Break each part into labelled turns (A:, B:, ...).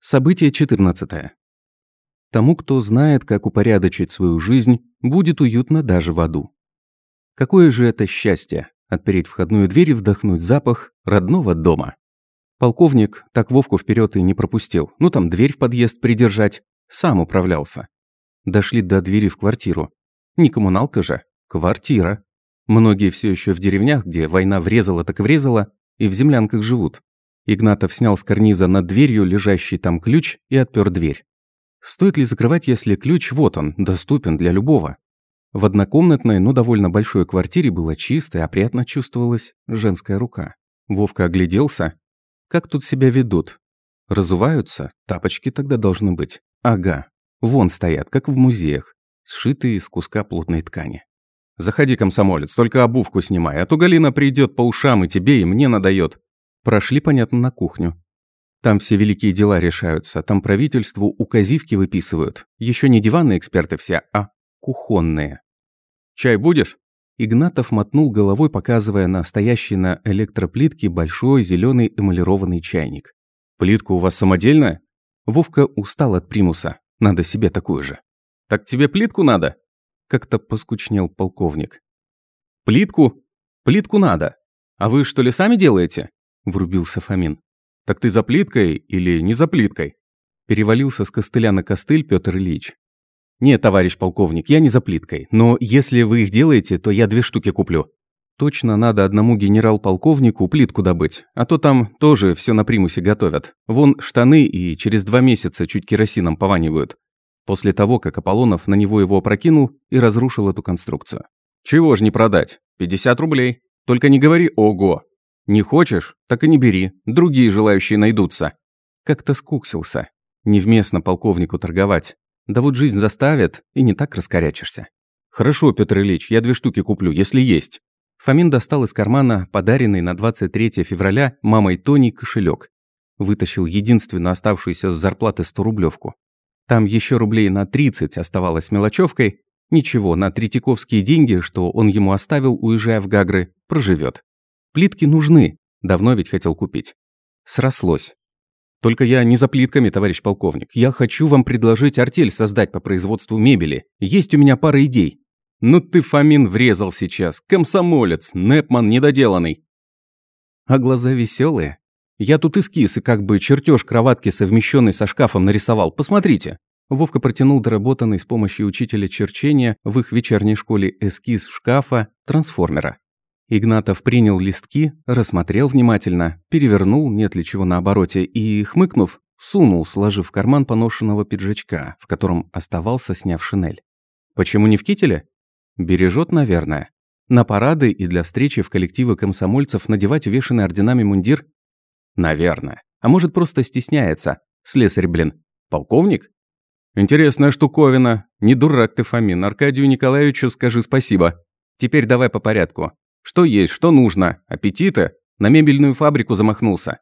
A: Событие 14. Тому, кто знает, как упорядочить свою жизнь, будет уютно даже в аду. Какое же это счастье – отпереть входную дверь и вдохнуть запах родного дома. Полковник так Вовку вперед и не пропустил. Ну там дверь в подъезд придержать. Сам управлялся. Дошли до двери в квартиру. Не коммуналка же, квартира. Многие все еще в деревнях, где война врезала так врезала, и в землянках живут. Игнатов снял с карниза над дверью лежащий там ключ и отпер дверь. Стоит ли закрывать, если ключ вот он, доступен для любого? В однокомнатной, но довольно большой квартире было чисто и опрятно чувствовалась женская рука. Вовка огляделся. Как тут себя ведут? Разуваются? Тапочки тогда должны быть. Ага. Вон стоят, как в музеях, сшитые из куска плотной ткани. «Заходи, комсомолец, только обувку снимай, а то Галина придет по ушам и тебе, и мне надает. Прошли, понятно, на кухню. Там все великие дела решаются, там правительству указивки выписывают. Еще не диванные эксперты все, а кухонные. «Чай будешь?» Игнатов мотнул головой, показывая на стоящий на электроплитке большой зеленый эмалированный чайник. «Плитка у вас самодельная?» Вовка устал от примуса. Надо себе такую же. «Так тебе плитку надо?» Как-то поскучнел полковник. «Плитку? Плитку надо. А вы что ли сами делаете?» Врубился Фомин. «Так ты за плиткой или не за плиткой?» Перевалился с костыля на костыль Петр Ильич. «Нет, товарищ полковник, я не за плиткой, но если вы их делаете, то я две штуки куплю. Точно надо одному генерал-полковнику плитку добыть, а то там тоже все на примусе готовят. Вон штаны и через два месяца чуть керосином пованивают. После того, как Аполлонов на него его опрокинул и разрушил эту конструкцию. Чего ж не продать? 50 рублей. Только не говори «ого», не хочешь? Так и не бери. Другие желающие найдутся. Как-то скуксился. Невместно полковнику торговать. Да вот жизнь заставит, и не так раскорячишься. Хорошо, Петр Ильич, я две штуки куплю, если есть. Фомин достал из кармана подаренный на 23 февраля мамой Тони кошелек. Вытащил единственную оставшуюся с зарплаты 100-рублевку. Там еще рублей на 30 оставалось мелочевкой. Ничего, на третьяковские деньги, что он ему оставил, уезжая в Гагры, проживет. Плитки нужны. Давно ведь хотел купить. Срослось. Только я не за плитками, товарищ полковник. Я хочу вам предложить артель создать по производству мебели. Есть у меня пара идей. Ну ты, Фомин, врезал сейчас. Комсомолец, Непман недоделанный. А глаза веселые. Я тут эскиз и как бы чертеж кроватки, совмещенный со шкафом, нарисовал. Посмотрите. Вовка протянул доработанный с помощью учителя черчения в их вечерней школе эскиз шкафа трансформера. Игнатов принял листки, рассмотрел внимательно, перевернул, нет ли чего на обороте, и, хмыкнув, сунул, сложив в карман поношенного пиджачка, в котором оставался, сняв шинель. Почему не в кителе? Бережет, наверное. На парады и для встречи в коллективы комсомольцев надевать увешанный орденами мундир? Наверное. А может, просто стесняется. Слесарь, блин. Полковник? Интересная штуковина. Не дурак ты, Фомин. Аркадию Николаевичу скажи спасибо. Теперь давай по порядку. Что есть, что нужно? Аппетита? На мебельную фабрику замахнулся.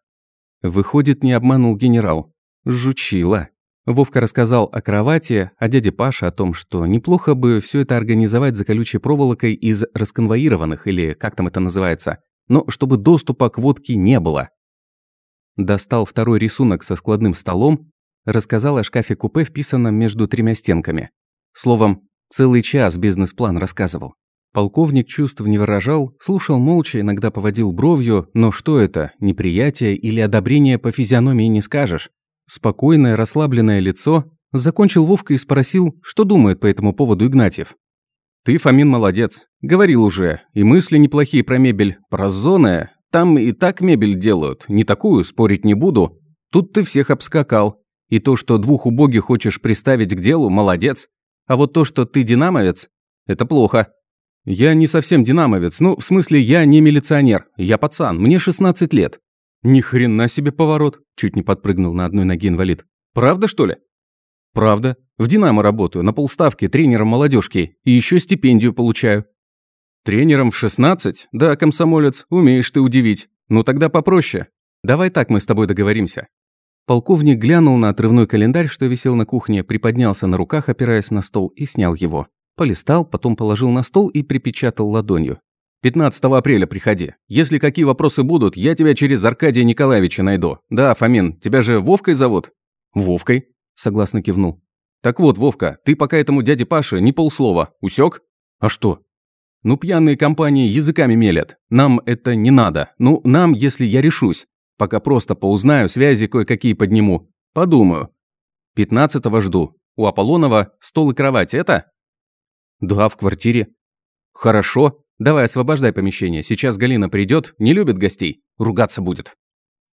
A: Выходит, не обманул генерал. Жучила. Вовка рассказал о кровати, о дяде Паше, о том, что неплохо бы все это организовать за колючей проволокой из расконвоированных, или как там это называется, но чтобы доступа к водке не было. Достал второй рисунок со складным столом, рассказал о шкафе-купе, вписанном между тремя стенками. Словом, целый час бизнес-план рассказывал. Полковник чувств не выражал, слушал молча, иногда поводил бровью, но что это, неприятие или одобрение по физиономии не скажешь. Спокойное, расслабленное лицо, закончил Вовка и спросил, что думает по этому поводу Игнатьев. «Ты, Фомин, молодец. Говорил уже. И мысли неплохие про мебель. Про зоны. Там и так мебель делают. Не такую, спорить не буду. Тут ты всех обскакал. И то, что двух убогих хочешь приставить к делу, молодец. А вот то, что ты динамовец, это плохо. «Я не совсем динамовец. Ну, в смысле, я не милиционер. Я пацан. Мне 16 лет». «Ни хрена себе поворот!» Чуть не подпрыгнул на одной ноге инвалид. «Правда, что ли?» «Правда. В «Динамо» работаю, на полставки, тренером молодежки. И еще стипендию получаю». «Тренером в 16? Да, комсомолец, умеешь ты удивить. Ну тогда попроще. Давай так мы с тобой договоримся». Полковник глянул на отрывной календарь, что висел на кухне, приподнялся на руках, опираясь на стол, и снял его. Полистал, потом положил на стол и припечатал ладонью. 15 апреля приходи. Если какие вопросы будут, я тебя через Аркадия Николаевича найду. Да, Фомин, тебя же Вовкой зовут? Вовкой, согласно кивнул. Так вот, Вовка, ты пока этому дяде Паше ни полслова. Усек? А что? Ну, пьяные компании языками мелят. Нам это не надо. Ну, нам, если я решусь. Пока просто поузнаю, связи кое-какие подниму. Подумаю. Пятнадцатого жду. У Аполлонова стол и кровать это? Да, в квартире. Хорошо. Давай освобождай помещение. Сейчас Галина придет, не любит гостей. Ругаться будет.